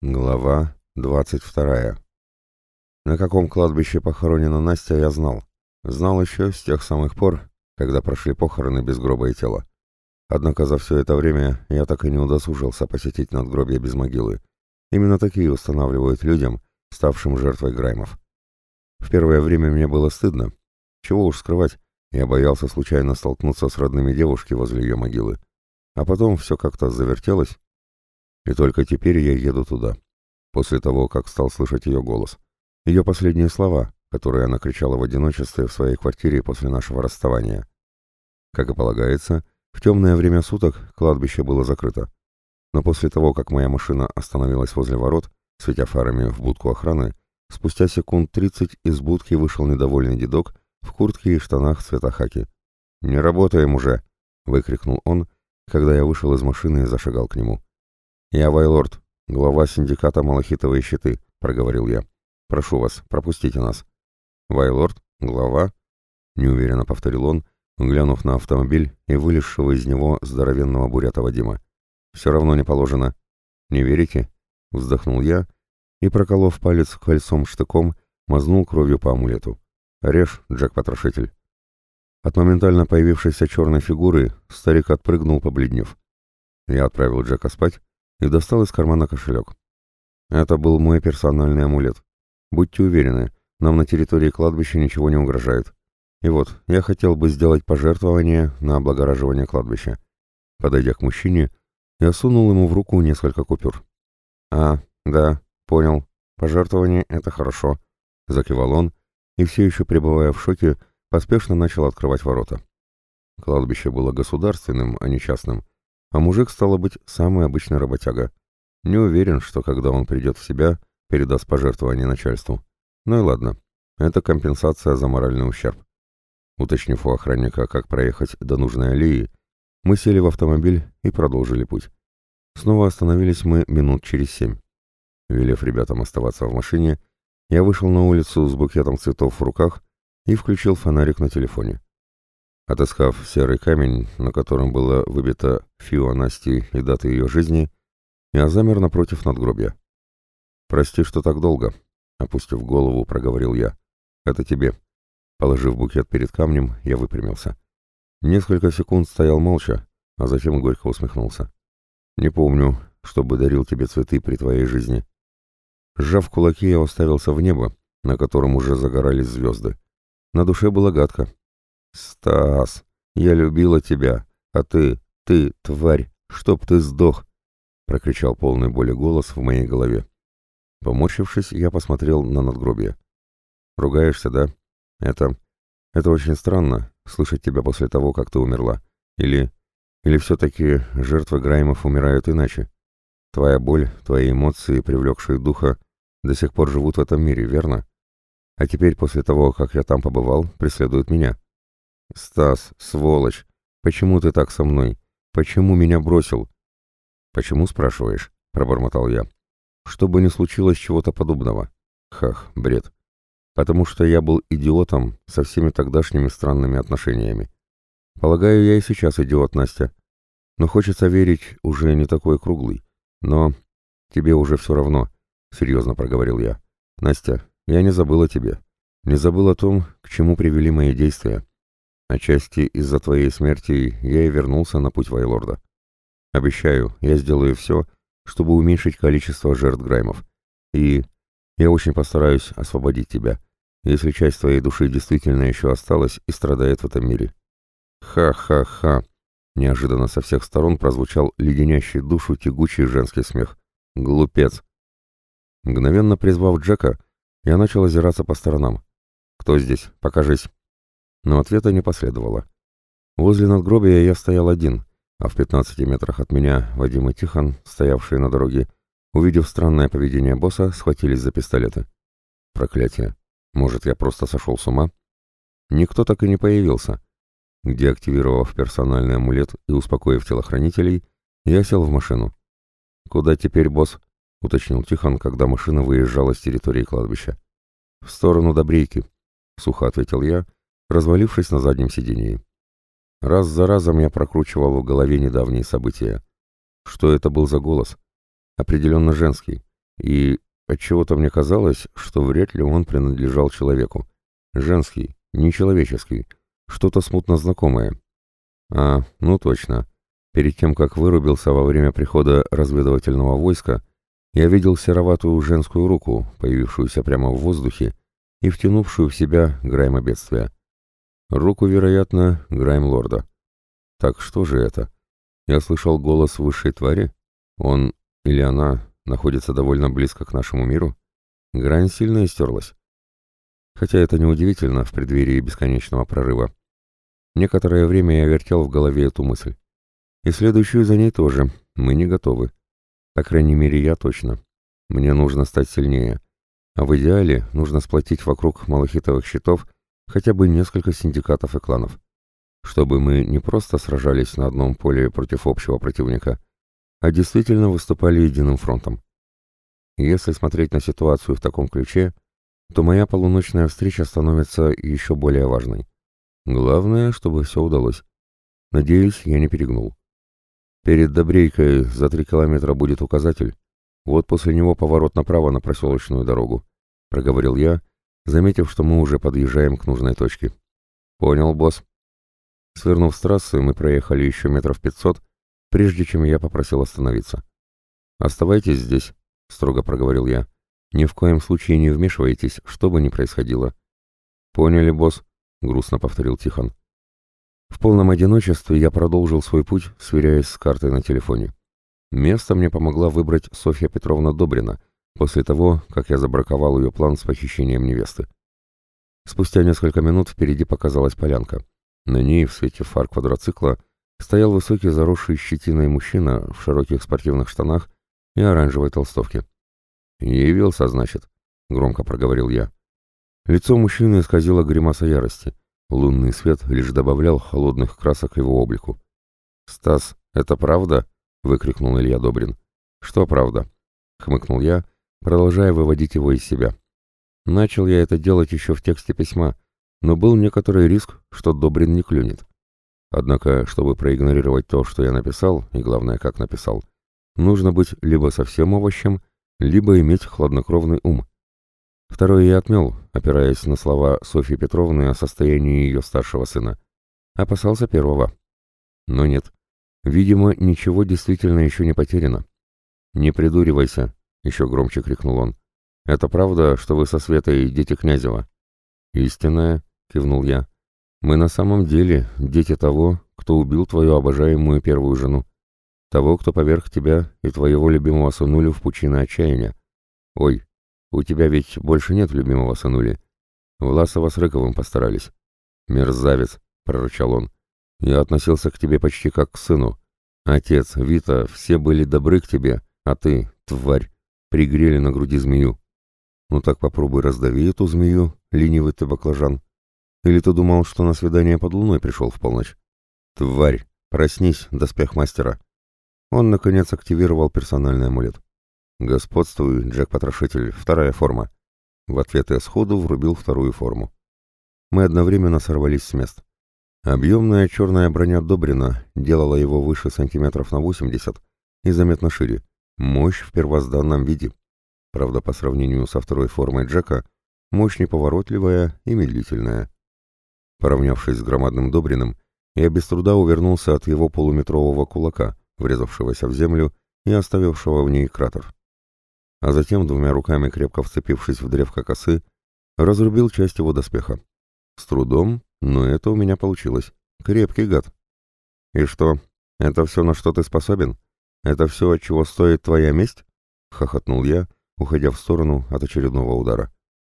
Глава 22. На каком кладбище похоронена Настя, я знал. Знал еще с тех самых пор, когда прошли похороны без гроба и тела. Однако за все это время я так и не удосужился посетить надгробие без могилы. Именно такие устанавливают людям, ставшим жертвой Граймов. В первое время мне было стыдно. Чего уж скрывать, я боялся случайно столкнуться с родными девушки возле ее могилы. А потом все как-то завертелось, и только теперь я еду туда. После того, как стал слышать ее голос. Ее последние слова, которые она кричала в одиночестве в своей квартире после нашего расставания. Как и полагается, в темное время суток кладбище было закрыто. Но после того, как моя машина остановилась возле ворот, светя фарами в будку охраны, спустя секунд тридцать из будки вышел недовольный дедок в куртке и штанах цвета хаки. «Не работаем уже!» — выкрикнул он, когда я вышел из машины и зашагал к нему. «Я Вайлорд, глава синдиката «Малахитовые щиты», — проговорил я. «Прошу вас, пропустите нас». «Вайлорд? Глава?» — неуверенно повторил он, глянув на автомобиль и вылезшего из него здоровенного бурята Вадима. «Все равно не положено». «Не верите?» — вздохнул я и, проколов палец кольцом-штыком, мазнул кровью по амулету. «Режь, Джек-потрошитель». От моментально появившейся черной фигуры старик отпрыгнул, побледнев. Я отправил Джека спать, и достал из кармана кошелек. Это был мой персональный амулет. Будьте уверены, нам на территории кладбища ничего не угрожает. И вот, я хотел бы сделать пожертвование на облагораживание кладбища. Подойдя к мужчине, я сунул ему в руку несколько купюр. «А, да, понял. Пожертвование — это хорошо», — закивал он, и все еще пребывая в шоке, поспешно начал открывать ворота. Кладбище было государственным, а не частным, а мужик, стало быть, самый обычный работяга. Не уверен, что когда он придет в себя, передаст пожертвование начальству. Ну и ладно, это компенсация за моральный ущерб. Уточнив у охранника, как проехать до нужной аллеи, мы сели в автомобиль и продолжили путь. Снова остановились мы минут через семь. Велев ребятам оставаться в машине, я вышел на улицу с букетом цветов в руках и включил фонарик на телефоне. Отыскав серый камень, на котором было выбито фио Насти и дата ее жизни, я замер напротив надгробия. «Прости, что так долго», — опустив голову, проговорил я. «Это тебе». Положив букет перед камнем, я выпрямился. Несколько секунд стоял молча, а затем горько усмехнулся. «Не помню, чтобы дарил тебе цветы при твоей жизни». Сжав кулаки, я уставился в небо, на котором уже загорались звезды. На душе было гадко. «Стас, я любила тебя, а ты, ты, тварь, чтоб ты сдох!» — прокричал полный боли голос в моей голове. Поморщившись, я посмотрел на надгробие. «Ругаешься, да? Это... это очень странно, слышать тебя после того, как ты умерла. Или... или все-таки жертвы Граймов умирают иначе? Твоя боль, твои эмоции, привлекшие духа, до сих пор живут в этом мире, верно? А теперь, после того, как я там побывал, преследуют меня. «Стас, сволочь, почему ты так со мной? Почему меня бросил?» «Почему, спрашиваешь?» — пробормотал я. «Что бы ни случилось чего-то подобного». Хах, бред. Потому что я был идиотом со всеми тогдашними странными отношениями. Полагаю, я и сейчас идиот, Настя. Но хочется верить, уже не такой круглый. Но тебе уже все равно, — серьезно проговорил я. Настя, я не забыл о тебе. Не забыл о том, к чему привели мои действия. Отчасти из-за твоей смерти я и вернулся на путь Вайлорда. Обещаю, я сделаю все, чтобы уменьшить количество жертв Граймов. И я очень постараюсь освободить тебя, если часть твоей души действительно еще осталась и страдает в этом мире. Ха-ха-ха. Неожиданно со всех сторон прозвучал леденящий душу тягучий женский смех. Глупец. Мгновенно призвав Джека, я начал озираться по сторонам. «Кто здесь? Покажись!» Но ответа не последовало. Возле надгробия я стоял один, а в 15 метрах от меня Вадим и Тихон, стоявшие на дороге, увидев странное поведение босса, схватились за пистолеты. Проклятие. Может, я просто сошел с ума? Никто так и не появился. Деактивировав персональный амулет и успокоив телохранителей, я сел в машину. «Куда теперь, босс?» — уточнил Тихон, когда машина выезжала с территории кладбища. «В сторону Добрейки», — сухо ответил я, развалившись на заднем сидении. Раз за разом я прокручивал в голове недавние события. Что это был за голос? Определенно женский. И отчего-то мне казалось, что вряд ли он принадлежал человеку. Женский, нечеловеческий, что-то смутно знакомое. А, ну точно. Перед тем, как вырубился во время прихода разведывательного войска, я видел сероватую женскую руку, появившуюся прямо в воздухе и втянувшую в себя Грайма бедствия. Руку, вероятно, Грайм Лорда. Так что же это? Я слышал голос высшей твари? Он или она находится довольно близко к нашему миру? Грань сильно истерлась. Хотя это неудивительно в преддверии бесконечного прорыва. Некоторое время я вертел в голове эту мысль. И следующую за ней тоже. Мы не готовы. По крайней мере, я точно. Мне нужно стать сильнее. А в идеале нужно сплотить вокруг малахитовых щитов хотя бы несколько синдикатов и кланов. Чтобы мы не просто сражались на одном поле против общего противника, а действительно выступали единым фронтом. Если смотреть на ситуацию в таком ключе, то моя полуночная встреча становится еще более важной. Главное, чтобы все удалось. Надеюсь, я не перегнул. Перед Добрейкой за три километра будет указатель. Вот после него поворот направо на проселочную дорогу, — проговорил я, заметив, что мы уже подъезжаем к нужной точке. Понял, босс. Свернув с трассы, мы проехали еще метров пятьсот, прежде чем я попросил остановиться. «Оставайтесь здесь», — строго проговорил я. «Ни в коем случае не вмешивайтесь, что бы ни происходило». «Поняли, босс», — грустно повторил Тихон. В полном одиночестве я продолжил свой путь, сверяясь с картой на телефоне. Место мне помогла выбрать Софья Петровна Добрина, после того, как я забраковал ее план с похищением невесты. Спустя несколько минут впереди показалась полянка. На ней, в свете фар квадроцикла, стоял высокий заросший щетиной мужчина в широких спортивных штанах и оранжевой толстовке. «Явился, значит», — громко проговорил я. Лицо мужчины исказило гримаса ярости. Лунный свет лишь добавлял холодных красок его облику. «Стас, это правда?» — выкрикнул Илья Добрин. «Что правда?» — хмыкнул я, продолжая выводить его из себя. Начал я это делать еще в тексте письма, но был некоторый риск, что Добрин не клюнет. Однако, чтобы проигнорировать то, что я написал, и главное, как написал, нужно быть либо совсем овощем, либо иметь хладнокровный ум. Второе я отмел, опираясь на слова Софьи Петровны о состоянии ее старшего сына. Опасался первого. Но нет. Видимо, ничего действительно еще не потеряно. «Не придуривайся», — еще громче крикнул он. «Это правда, что вы со Светой дети Князева?» «Истинная», — кивнул я. «Мы на самом деле дети того, кто убил твою обожаемую первую жену. Того, кто поверг тебя и твоего любимого сынулю в пучины отчаяния. Ой, у тебя ведь больше нет любимого сынули. Власова с Рыковым постарались. Мерзавец, прорычал он. Я относился к тебе почти как к сыну. Отец, Вита, все были добры к тебе, а ты, тварь, пригрели на груди змею. Ну так попробуй раздави эту змею, ленивый ты баклажан. Или ты думал, что на свидание под луной пришел в полночь? Тварь, проснись, доспех мастера. Он, наконец, активировал персональный амулет. «Господствуй, Джек-потрошитель, вторая форма». В ответ я сходу врубил вторую форму. Мы одновременно сорвались с мест. Объемная черная броня Добрина делала его выше сантиметров на 80 и заметно шире. Мощь в первозданном виде. Правда, по сравнению со второй формой Джека, мощь неповоротливая и медлительная. Поравнявшись с громадным Добриным, я без труда увернулся от его полуметрового кулака, врезавшегося в землю и оставившего в ней кратер а затем, двумя руками крепко вцепившись в древко косы, разрубил часть его доспеха. С трудом, но это у меня получилось. Крепкий гад. «И что, это все, на что ты способен? Это все, от чего стоит твоя месть?» — хохотнул я, уходя в сторону от очередного удара.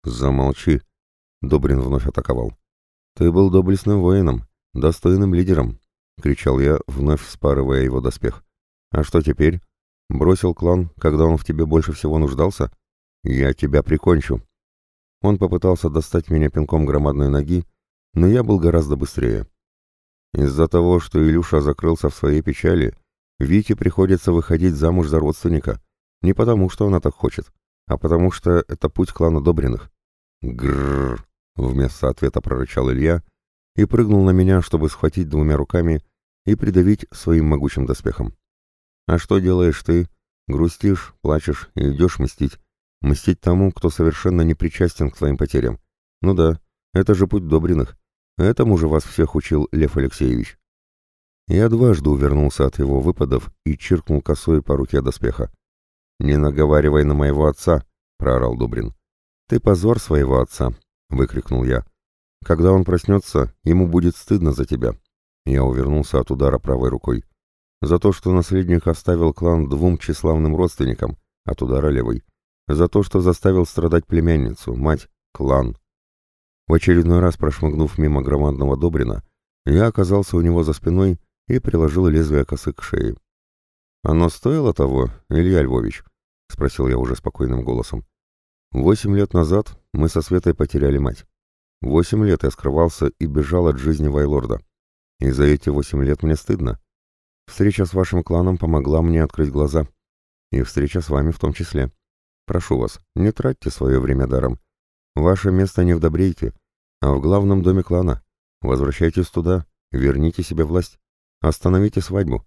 «Замолчи!» — Добрин вновь атаковал. «Ты был доблестным воином, достойным лидером!» — кричал я, вновь спарывая его доспех. «А что теперь? Бросил клан, когда он в тебе больше всего нуждался? Я тебя прикончу. Он попытался достать меня пинком громадной ноги, но я был гораздо быстрее. Из-за того, что Илюша закрылся в своей печали, Вите приходится выходить замуж за родственника. Не потому, что она так хочет, а потому что это путь клана Добриных. Грррр! Вместо ответа прорычал Илья и прыгнул на меня, чтобы схватить двумя руками и придавить своим могучим доспехом. «А что делаешь ты?» Грустишь, плачешь и идешь мстить. Мстить тому, кто совершенно не причастен к твоим потерям. Ну да, это же путь Добриных. Этому же вас всех учил Лев Алексеевич. Я дважды увернулся от его выпадов и чиркнул косой по руке доспеха. «Не наговаривай на моего отца!» — проорал Добрин. «Ты позор своего отца!» — выкрикнул я. «Когда он проснется, ему будет стыдно за тебя». Я увернулся от удара правой рукой. За то, что наследник оставил клан двум тщеславным родственникам, от удара левой. За то, что заставил страдать племянницу, мать, клан. В очередной раз прошмыгнув мимо громадного Добрина, я оказался у него за спиной и приложил лезвие косы к шее. «Оно стоило того, Илья Львович?» — спросил я уже спокойным голосом. «Восемь лет назад мы со Светой потеряли мать. Восемь лет я скрывался и бежал от жизни Вайлорда. И за эти восемь лет мне стыдно. Встреча с вашим кланом помогла мне открыть глаза. И встреча с вами в том числе. Прошу вас, не тратьте свое время даром. Ваше место не в Добрейке, а в главном доме клана. Возвращайтесь туда, верните себе власть. Остановите свадьбу.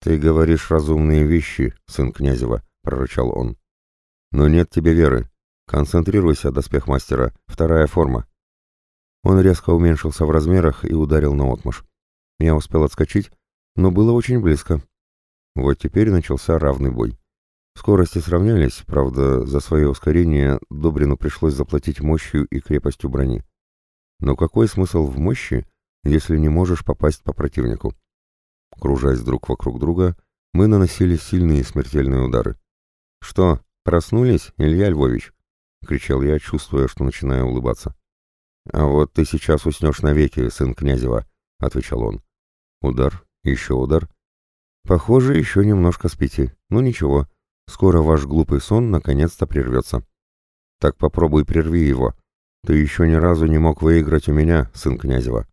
Ты говоришь разумные вещи, сын Князева, прорычал он. Но нет тебе веры. Концентрируйся, доспех мастера, вторая форма. Он резко уменьшился в размерах и ударил на отмаш. Я успел отскочить, но было очень близко. Вот теперь начался равный бой. Скорости сравнялись, правда, за свое ускорение Добрину пришлось заплатить мощью и крепостью брони. Но какой смысл в мощи, если не можешь попасть по противнику? Кружась друг вокруг друга, мы наносили сильные смертельные удары. «Что, проснулись, Илья Львович?» — кричал я, чувствуя, что начинаю улыбаться. «А вот ты сейчас уснешь навеки, сын Князева», — отвечал он. Удар, еще удар. «Похоже, еще немножко спите. Ну ничего, Скоро ваш глупый сон наконец-то прервется. Так попробуй прерви его. Ты еще ни разу не мог выиграть у меня, сын Князева.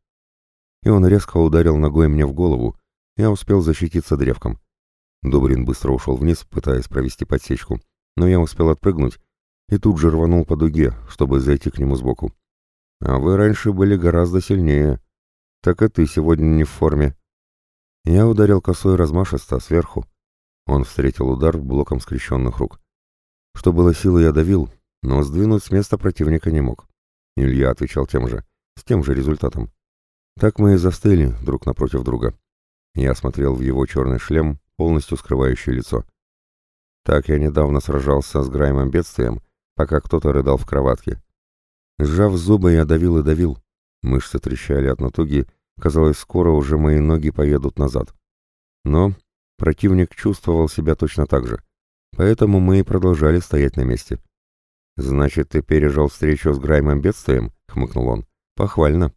И он резко ударил ногой мне в голову. Я успел защититься древком. Добрин быстро ушел вниз, пытаясь провести подсечку. Но я успел отпрыгнуть и тут же рванул по дуге, чтобы зайти к нему сбоку. А вы раньше были гораздо сильнее. Так и ты сегодня не в форме. Я ударил косой размашисто сверху, он встретил удар блоком скрещенных рук. Что было силы, я давил, но сдвинуть с места противника не мог. Илья отвечал тем же, с тем же результатом. Так мы и застыли друг напротив друга. Я смотрел в его черный шлем, полностью скрывающий лицо. Так я недавно сражался с Граймом бедствием, пока кто-то рыдал в кроватке. Сжав зубы, я давил и давил. Мышцы трещали от натуги, казалось, скоро уже мои ноги поедут назад. Но Противник чувствовал себя точно так же. Поэтому мы и продолжали стоять на месте. «Значит, ты пережил встречу с Граймом бедствием?» — хмыкнул он. «Похвально».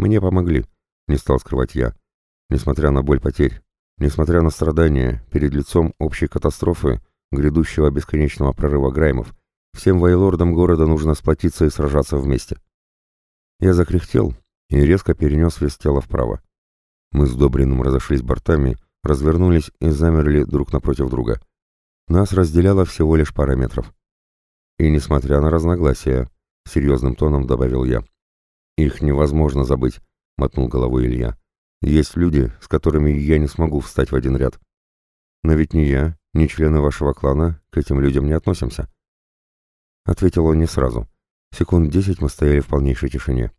«Мне помогли», — не стал скрывать я. Несмотря на боль потерь, несмотря на страдания перед лицом общей катастрофы, грядущего бесконечного прорыва Граймов, всем вайлордам города нужно сплотиться и сражаться вместе. Я закряхтел и резко перенес вес тела вправо. Мы с Добриным разошлись бортами, развернулись и замерли друг напротив друга. Нас разделяло всего лишь пара метров. И несмотря на разногласия, серьезным тоном добавил я. Их невозможно забыть, мотнул головой Илья. Есть люди, с которыми я не смогу встать в один ряд. Но ведь ни я, ни члены вашего клана к этим людям не относимся. Ответил он не сразу. Секунд десять мы стояли в полнейшей тишине.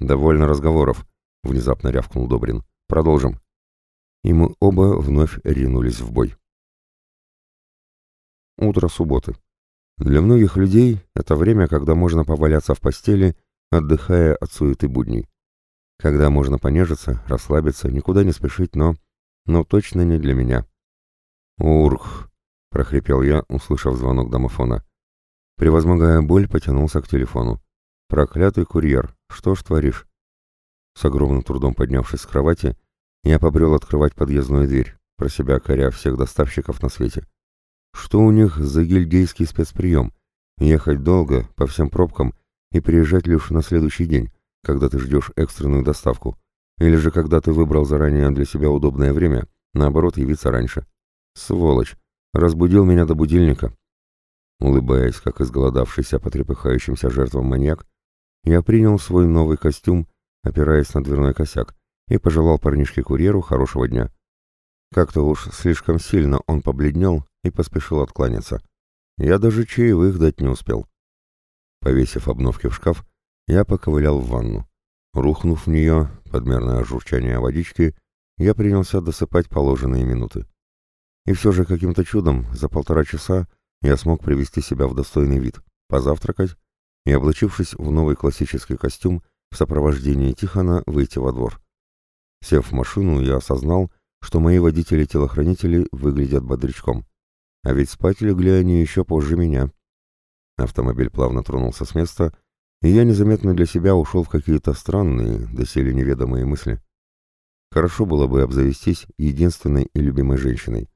«Довольно разговоров», — внезапно рявкнул Добрин. «Продолжим» и мы оба вновь ринулись в бой. Утро субботы. Для многих людей это время, когда можно поваляться в постели, отдыхая от суеты будней. Когда можно понежиться, расслабиться, никуда не спешить, но... Но точно не для меня. «Урх!» — прохрипел я, услышав звонок домофона. Превозмогая боль, потянулся к телефону. «Проклятый курьер! Что ж творишь?» С огромным трудом поднявшись с кровати, я побрел открывать подъездную дверь, про себя коря всех доставщиков на свете. Что у них за гильдейский спецприем? Ехать долго, по всем пробкам, и приезжать лишь на следующий день, когда ты ждешь экстренную доставку. Или же когда ты выбрал заранее для себя удобное время, наоборот, явиться раньше. Сволочь! Разбудил меня до будильника. Улыбаясь, как изголодавшийся по трепыхающимся жертвам маньяк, я принял свой новый костюм, опираясь на дверной косяк, и пожелал парнишке-курьеру хорошего дня. Как-то уж слишком сильно он побледнел и поспешил откланяться. Я даже чаевых дать не успел. Повесив обновки в шкаф, я поковылял в ванну. Рухнув в нее, подмерное журчание водички, я принялся досыпать положенные минуты. И все же каким-то чудом за полтора часа я смог привести себя в достойный вид, позавтракать и, облачившись в новый классический костюм, в сопровождении Тихона выйти во двор. Сев в машину, я осознал, что мои водители-телохранители выглядят бодрячком. А ведь спать легли они еще позже меня. Автомобиль плавно тронулся с места, и я незаметно для себя ушел в какие-то странные, доселе неведомые мысли. Хорошо было бы обзавестись единственной и любимой женщиной,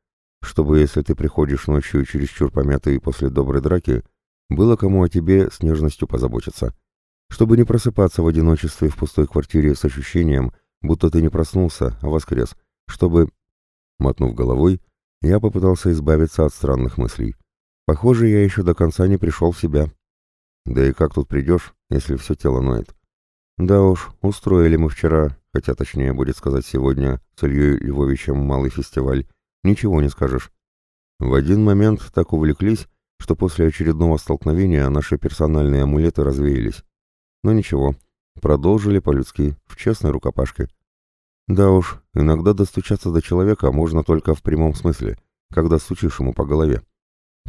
чтобы, если ты приходишь ночью чересчур помятый после доброй драки, было кому о тебе с нежностью позаботиться, чтобы не просыпаться в одиночестве в пустой квартире с ощущением, будто ты не проснулся, а воскрес, чтобы... Мотнув головой, я попытался избавиться от странных мыслей. Похоже, я еще до конца не пришел в себя. Да и как тут придешь, если все тело ноет? Да уж, устроили мы вчера, хотя точнее будет сказать сегодня, с Ильей Львовичем малый фестиваль. Ничего не скажешь. В один момент так увлеклись, что после очередного столкновения наши персональные амулеты развеялись. Но ничего, продолжили по-людски, в честной рукопашке. Да уж, иногда достучаться до человека можно только в прямом смысле, когда стучишь ему по голове.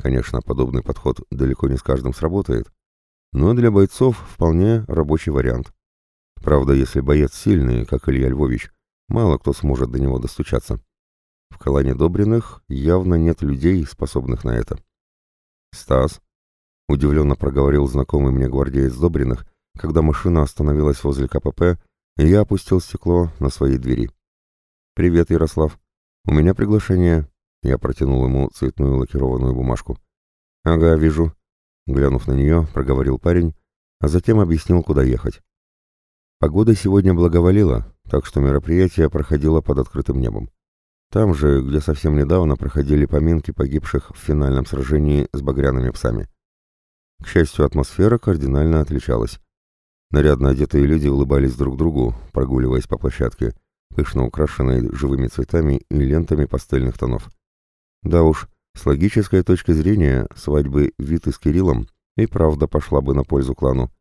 Конечно, подобный подход далеко не с каждым сработает, но для бойцов вполне рабочий вариант. Правда, если боец сильный, как Илья Львович, мало кто сможет до него достучаться. В колоне Добриных явно нет людей, способных на это. «Стас», — удивленно проговорил знакомый мне гвардеец Добриных, когда машина остановилась возле КПП, и я опустил стекло на своей двери. «Привет, Ярослав. У меня приглашение. Я протянул ему цветную лакированную бумажку. «Ага, вижу». Глянув на нее, проговорил парень, а затем объяснил, куда ехать. Погода сегодня благоволила, так что мероприятие проходило под открытым небом. Там же, где совсем недавно проходили поминки погибших в финальном сражении с багряными псами. К счастью, атмосфера кардинально отличалась. Нарядно одетые люди улыбались друг другу, прогуливаясь по площадке, пышно украшенной живыми цветами и лентами пастельных тонов. Да уж, с логической точки зрения, свадьбы Виты с Кириллом и правда пошла бы на пользу клану.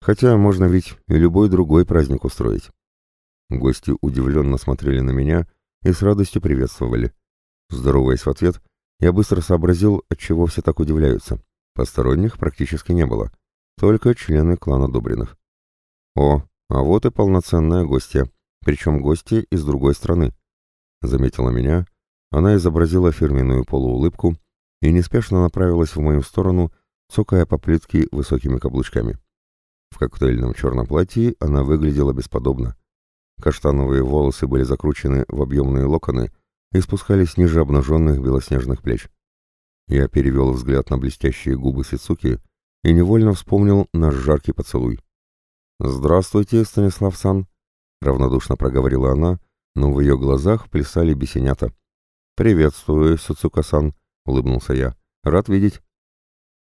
Хотя можно ведь и любой другой праздник устроить. Гости удивленно смотрели на меня и с радостью приветствовали. Здороваясь в ответ, я быстро сообразил, от чего все так удивляются. Посторонних практически не было, только члены клана Добриных. О, а вот и полноценная гостья, причем гости из другой страны. Заметила меня она изобразила фирменную полуулыбку и неспешно направилась в мою сторону, цокая по плитке высокими каблучками. В коктейльном черном платье она выглядела бесподобно. Каштановые волосы были закручены в объемные локоны и спускались ниже обнаженных белоснежных плеч. Я перевел взгляд на блестящие губы Сицуки и невольно вспомнил наш жаркий поцелуй. «Здравствуйте, Станислав Сан», — равнодушно проговорила она, но в ее глазах плясали бесенята. «Приветствую, Суцука-сан», — улыбнулся я. «Рад видеть».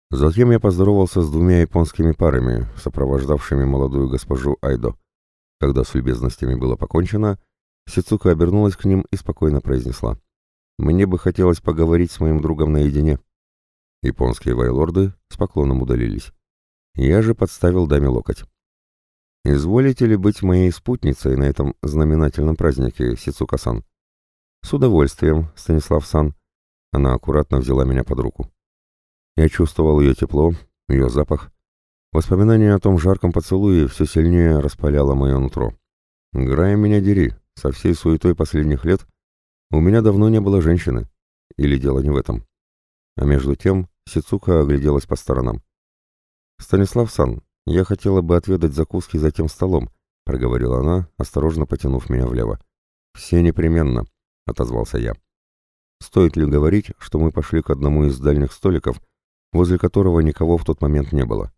Затем я поздоровался с двумя японскими парами, сопровождавшими молодую госпожу Айдо. Когда с любезностями было покончено, Сицука обернулась к ним и спокойно произнесла. «Мне бы хотелось поговорить с моим другом наедине». Японские вайлорды с поклоном удалились. Я же подставил даме локоть. «Изволите ли быть моей спутницей на этом знаменательном празднике, Сицука-сан?» «С удовольствием, Станислав Сан». Она аккуратно взяла меня под руку. Я чувствовал ее тепло, ее запах. Воспоминание о том жарком поцелуе все сильнее распаляло мое нутро. Грая меня дери, со всей суетой последних лет у меня давно не было женщины. Или дело не в этом. А между тем Сицука огляделась по сторонам. «Станислав Сан, я хотела бы отведать закуски за тем столом», — проговорила она, осторожно потянув меня влево. «Все непременно», — отозвался я. Стоит ли говорить, что мы пошли к одному из дальних столиков, возле которого никого в тот момент не было?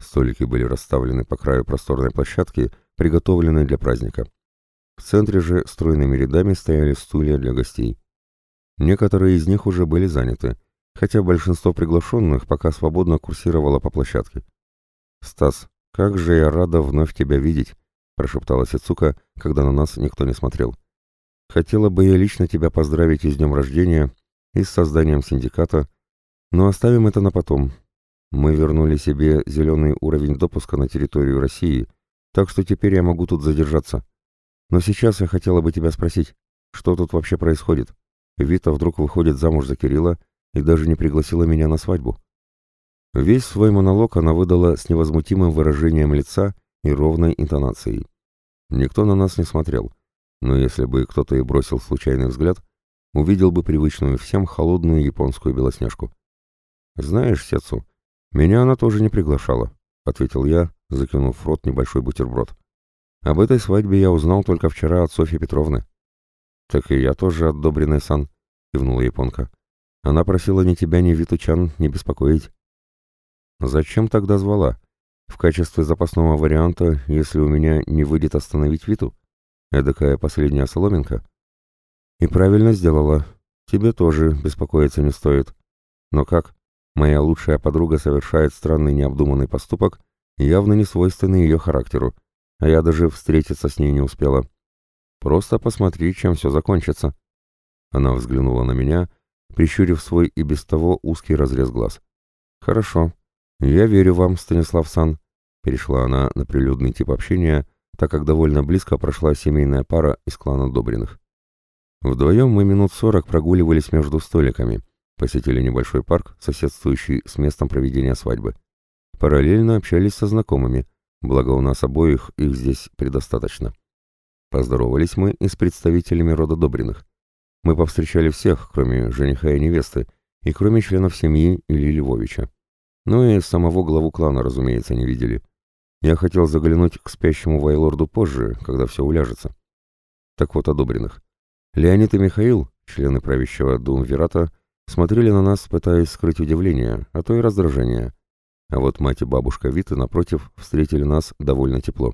Столики были расставлены по краю просторной площадки, приготовленной для праздника. В центре же стройными рядами стояли стулья для гостей. Некоторые из них уже были заняты, хотя большинство приглашенных пока свободно курсировало по площадке. «Стас, как же я рада вновь тебя видеть!» — прошептала Сицука, когда на нас никто не смотрел. Хотела бы я лично тебя поздравить и с днем рождения, и с созданием синдиката, но оставим это на потом. Мы вернули себе зеленый уровень допуска на территорию России, так что теперь я могу тут задержаться. Но сейчас я хотела бы тебя спросить, что тут вообще происходит? Вита вдруг выходит замуж за Кирилла и даже не пригласила меня на свадьбу. Весь свой монолог она выдала с невозмутимым выражением лица и ровной интонацией. Никто на нас не смотрел, но если бы кто-то и бросил случайный взгляд, увидел бы привычную всем холодную японскую белоснежку. «Знаешь, Сетсу, меня она тоже не приглашала», — ответил я, закинув в рот небольшой бутерброд. «Об этой свадьбе я узнал только вчера от Софьи Петровны». «Так и я тоже от Добриной Сан», — кивнула японка. «Она просила ни тебя, ни Витучан не беспокоить». «Зачем тогда звала? В качестве запасного варианта, если у меня не выйдет остановить Виту? Эдакая последняя соломинка?» «И правильно сделала. Тебе тоже беспокоиться не стоит. Но как? Моя лучшая подруга совершает странный необдуманный поступок, явно не свойственный ее характеру, а я даже встретиться с ней не успела. Просто посмотри, чем все закончится». Она взглянула на меня, прищурив свой и без того узкий разрез глаз. «Хорошо. Я верю вам, Станислав Сан», — перешла она на прилюдный тип общения, так как довольно близко прошла семейная пара из клана Добриных. Вдвоем мы минут сорок прогуливались между столиками — Посетили небольшой парк, соседствующий с местом проведения свадьбы. Параллельно общались со знакомыми, благо у нас обоих их здесь предостаточно. Поздоровались мы и с представителями рода Добриных. Мы повстречали всех, кроме жениха и невесты, и кроме членов семьи Ильи Львовича. Ну и самого главу клана, разумеется, не видели. Я хотел заглянуть к спящему Вайлорду позже, когда все уляжется. Так вот, одобренных. Леонид и Михаил, члены правящего Думвирата, смотрели на нас, пытаясь скрыть удивление, а то и раздражение. А вот мать и бабушка Виты, напротив, встретили нас довольно тепло.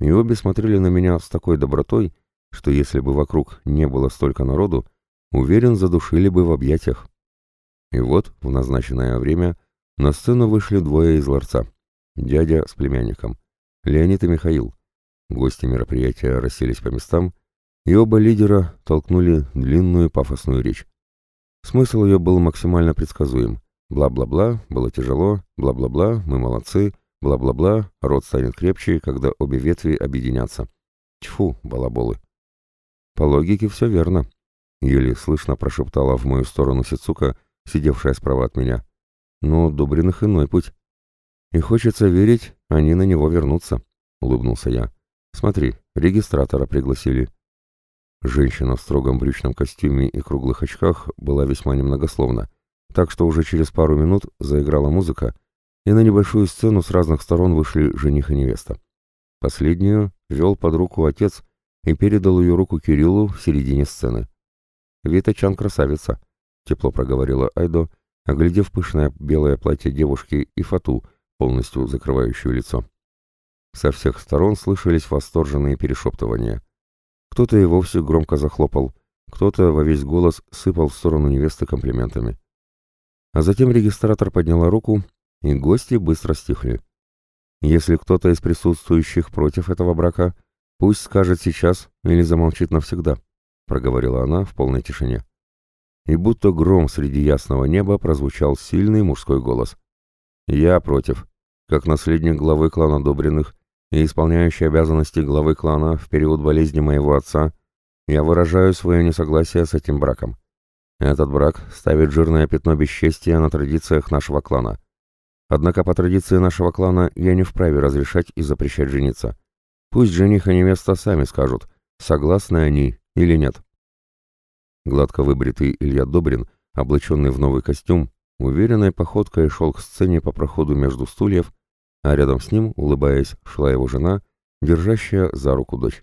И обе смотрели на меня с такой добротой, что если бы вокруг не было столько народу, уверен, задушили бы в объятиях. И вот, в назначенное время, на сцену вышли двое из ларца. Дядя с племянником. Леонид и Михаил. Гости мероприятия расселись по местам, и оба лидера толкнули длинную пафосную речь. Смысл ее был максимально предсказуем. Бла-бла-бла, было тяжело, бла-бла-бла, мы молодцы, бла-бла-бла, род станет крепче, когда обе ветви объединятся. Тьфу, балаболы. По логике все верно. Еле слышно прошептала в мою сторону Сицука, сидевшая справа от меня. Но Добриных иной путь. И хочется верить, они на него вернутся, улыбнулся я. Смотри, регистратора пригласили. Женщина в строгом брючном костюме и круглых очках была весьма немногословна, так что уже через пару минут заиграла музыка, и на небольшую сцену с разных сторон вышли жених и невеста. Последнюю вел под руку отец и передал ее руку Кириллу в середине сцены. «Вита Чан красавица», — тепло проговорила Айдо, оглядев пышное белое платье девушки и фату, полностью закрывающую лицо. Со всех сторон слышались восторженные перешептывания — кто-то и вовсе громко захлопал, кто-то во весь голос сыпал в сторону невесты комплиментами. А затем регистратор подняла руку, и гости быстро стихли. Если кто-то из присутствующих против этого брака, пусть скажет сейчас или замолчит навсегда, проговорила она в полной тишине. И будто гром среди ясного неба прозвучал сильный мужской голос. «Я против. Как наследник главы клана Добриных, и исполняющий обязанности главы клана в период болезни моего отца, я выражаю свое несогласие с этим браком. Этот брак ставит жирное пятно бесчестия на традициях нашего клана. Однако по традиции нашего клана я не вправе разрешать и запрещать жениться. Пусть жених и невеста сами скажут, согласны они или нет. Гладко выбритый Илья Добрин, облаченный в новый костюм, уверенной походкой шел к сцене по проходу между стульев а рядом с ним, улыбаясь, шла его жена, держащая за руку дочь.